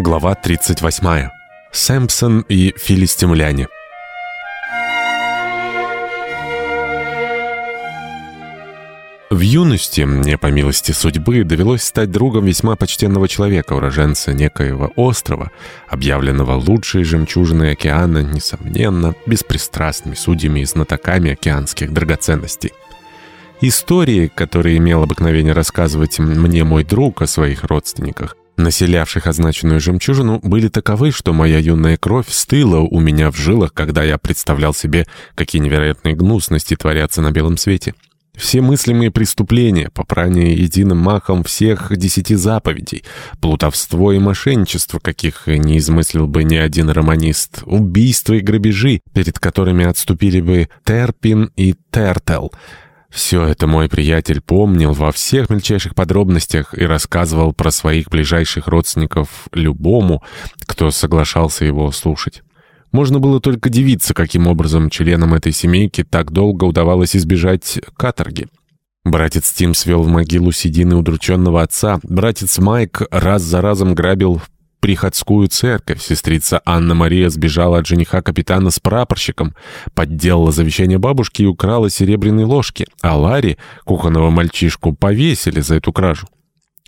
Глава 38. Сэмпсон и филистимляне. В юности, мне по милости судьбы, довелось стать другом весьма почтенного человека, уроженца некоего острова, объявленного лучшей жемчужиной океана, несомненно, беспристрастными судьями и знатоками океанских драгоценностей. Истории, которые имел обыкновение рассказывать мне мой друг о своих родственниках, населявших означенную жемчужину, были таковы, что моя юная кровь стыла у меня в жилах, когда я представлял себе, какие невероятные гнусности творятся на белом свете. Все мыслимые преступления, попрание единым махом всех десяти заповедей, плутовство и мошенничество, каких не измыслил бы ни один романист, убийства и грабежи, перед которыми отступили бы Терпин и Тертел — все это мой приятель помнил во всех мельчайших подробностях и рассказывал про своих ближайших родственников любому, кто соглашался его слушать. Можно было только дивиться, каким образом членам этой семейки так долго удавалось избежать каторги. Братец Тим свел в могилу седины удрученного отца. Братец Майк раз за разом грабил приходскую церковь. Сестрица Анна-Мария сбежала от жениха капитана с прапорщиком, подделала завещание бабушки и украла серебряные ложки, а Ларри, кухонного мальчишку, повесили за эту кражу.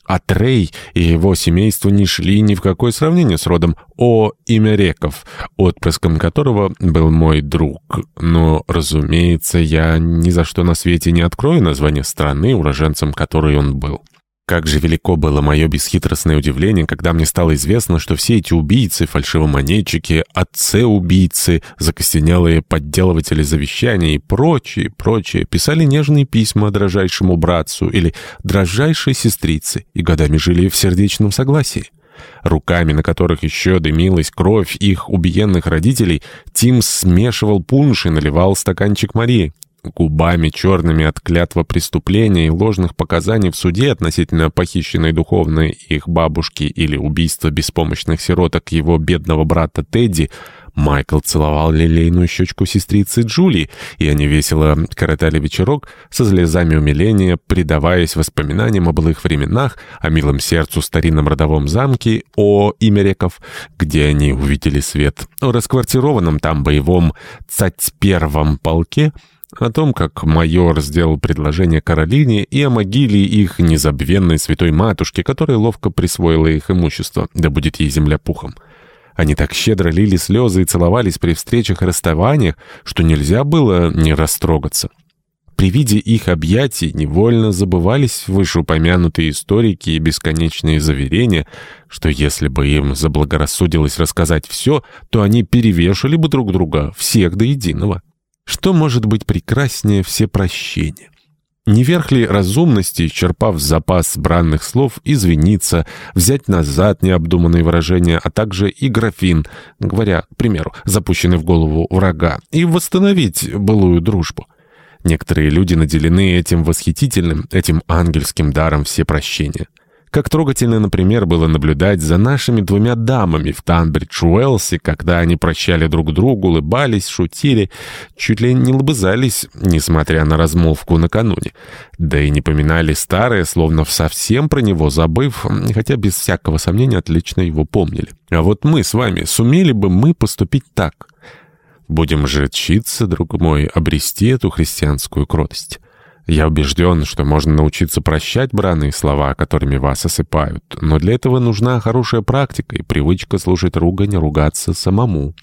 А Трей и его семейство не шли ни в какое сравнение с родом О. Имяреков, отпрыском которого был мой друг. Но, разумеется, я ни за что на свете не открою название страны, уроженцем которой он был. Как же велико было мое бесхитростное удивление, когда мне стало известно, что все эти убийцы, фальшивомонетчики, отцы-убийцы, закостенелые подделыватели завещания и прочие, прочие, писали нежные письма дрожайшему братцу или дрожайшей сестрице и годами жили в сердечном согласии. Руками, на которых еще дымилась кровь их убиенных родителей, Тим смешивал пунш и наливал стаканчик Марии губами черными от клятва преступления и ложных показаний в суде относительно похищенной духовной их бабушки или убийства беспомощных сироток его бедного брата Тедди, Майкл целовал лилейную щечку сестрицы Джули, и они весело коротали вечерок со слезами умиления, предаваясь воспоминаниям о былых временах, о милом сердцу старинном родовом замке, о Имереков, где они увидели свет, о расквартированном там боевом цать первом полке, о том, как майор сделал предложение Каролине и о могиле их незабвенной святой матушки, которая ловко присвоила их имущество, да будет ей земля пухом. Они так щедро лили слезы и целовались при встречах и расставаниях, что нельзя было не растрогаться. При виде их объятий невольно забывались вышеупомянутые историки и бесконечные заверения, что если бы им заблагорассудилось рассказать все, то они перевешали бы друг друга, всех до единого. Что может быть прекраснее все прощения? Не верх ли разумности, черпав запас бранных слов, извиниться, взять назад необдуманные выражения, а также и графин, говоря, к примеру, запущенный в голову врага, и восстановить былую дружбу? Некоторые люди наделены этим восхитительным, этим ангельским даром все прощения. Как трогательно, например, было наблюдать за нашими двумя дамами в Танбридж-Уэлсе, когда они прощали друг другу, улыбались, шутили, чуть ли не лобызались, несмотря на размолвку накануне. Да и не поминали старое, словно совсем про него забыв, хотя без всякого сомнения отлично его помнили. А вот мы с вами, сумели бы мы поступить так? Будем же читься, друг мой, обрести эту христианскую кротость. Я убежден, что можно научиться прощать бранные слова, которыми вас осыпают, но для этого нужна хорошая практика и привычка слушать ругань, ругаться самому.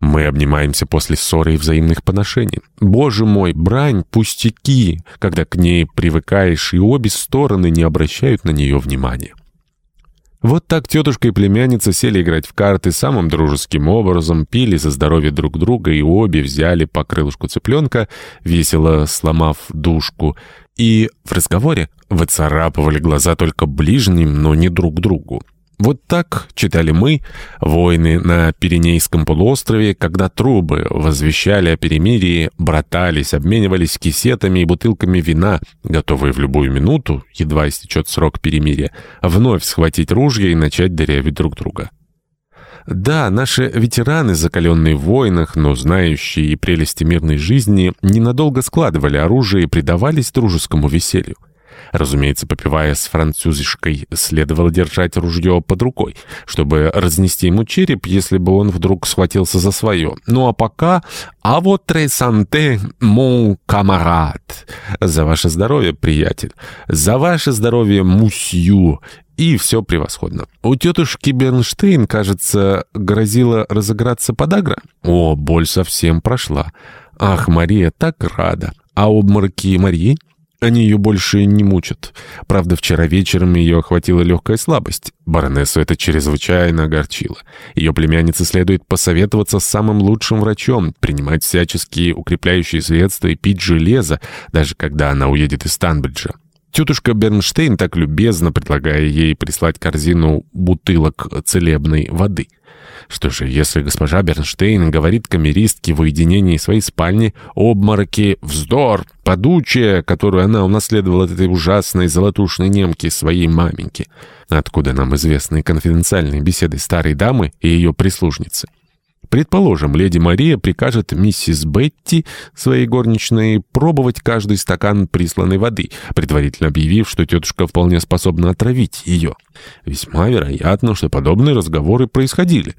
Мы обнимаемся после ссоры и взаимных поношений. Боже мой, брань — пустяки, когда к ней привыкаешь, и обе стороны не обращают на нее внимания. Вот так тетушка и племянница сели играть в карты самым дружеским образом, пили за здоровье друг друга и обе взяли по крылышку цыпленка, весело сломав душку, и в разговоре выцарапывали глаза только ближним, но не друг другу. Вот так читали мы «Войны на Пиренейском полуострове», когда трубы возвещали о перемирии, братались, обменивались кисетами и бутылками вина, готовые в любую минуту, едва истечет срок перемирия, вновь схватить ружья и начать дырявить друг друга. Да, наши ветераны, закаленные в войнах, но знающие и прелести мирной жизни, ненадолго складывали оружие и предавались дружескому веселью. Разумеется, попивая с французишкой, следовало держать ружье под рукой, чтобы разнести ему череп, если бы он вдруг схватился за свое. Ну а пока «А вот тресанте, мон камарад!» «За ваше здоровье, приятель!» «За ваше здоровье, мусью!» И все превосходно. У тетушки Бернштейн, кажется, грозило разыграться подагра. О, боль совсем прошла. Ах, Мария так рада. А обмороки Марии? Они ее больше не мучат. Правда, вчера вечером ее охватила легкая слабость. Баронессу это чрезвычайно огорчило. Ее племяннице следует посоветоваться с самым лучшим врачом, принимать всяческие укрепляющие средства и пить железо, даже когда она уедет из Станбриджа. Тетушка Бернштейн так любезно предлагая ей прислать корзину бутылок целебной воды. Что же, если госпожа Бернштейн говорит камеристке в уединении своей спальни обмороки, вздор, подучие, которую она унаследовала от этой ужасной золотушной немки своей маменьки? Откуда нам известны конфиденциальные беседы старой дамы и ее прислужницы? Предположим, леди Мария прикажет миссис Бетти, своей горничной, пробовать каждый стакан присланной воды, предварительно объявив, что тетушка вполне способна отравить ее. Весьма вероятно, что подобные разговоры происходили.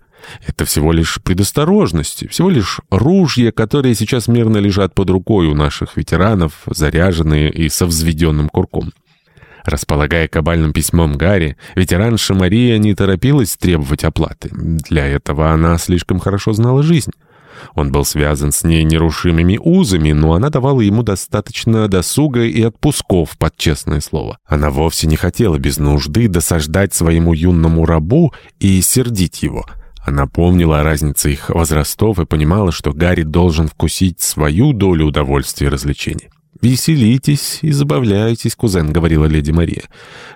Это всего лишь предосторожность, всего лишь ружья, которые сейчас мирно лежат под рукой у наших ветеранов, заряженные и со взведенным курком. Располагая кабальным письмом Гарри, ветеранша Мария не торопилась требовать оплаты. Для этого она слишком хорошо знала жизнь. Он был связан с ней нерушимыми узами, но она давала ему достаточно досуга и отпусков, под честное слово. Она вовсе не хотела без нужды досаждать своему юному рабу и сердить его. Она помнила о разнице их возрастов и понимала, что Гарри должен вкусить свою долю удовольствия и развлечений. «Веселитесь и забавляйтесь, кузен», — говорила леди Мария.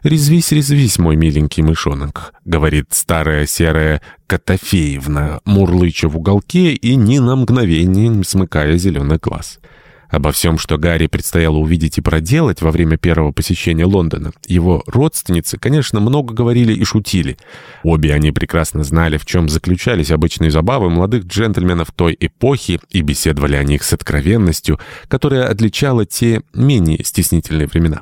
«Резвись, резвись, мой миленький мышонок», — говорит старая серая Котофеевна, мурлыча в уголке и ни на мгновение не смыкая зеленый глаз. Обо всем, что Гарри предстояло увидеть и проделать во время первого посещения Лондона, его родственницы, конечно, много говорили и шутили. Обе они прекрасно знали, в чем заключались обычные забавы молодых джентльменов той эпохи, и беседовали о них с откровенностью, которая отличала те менее стеснительные времена.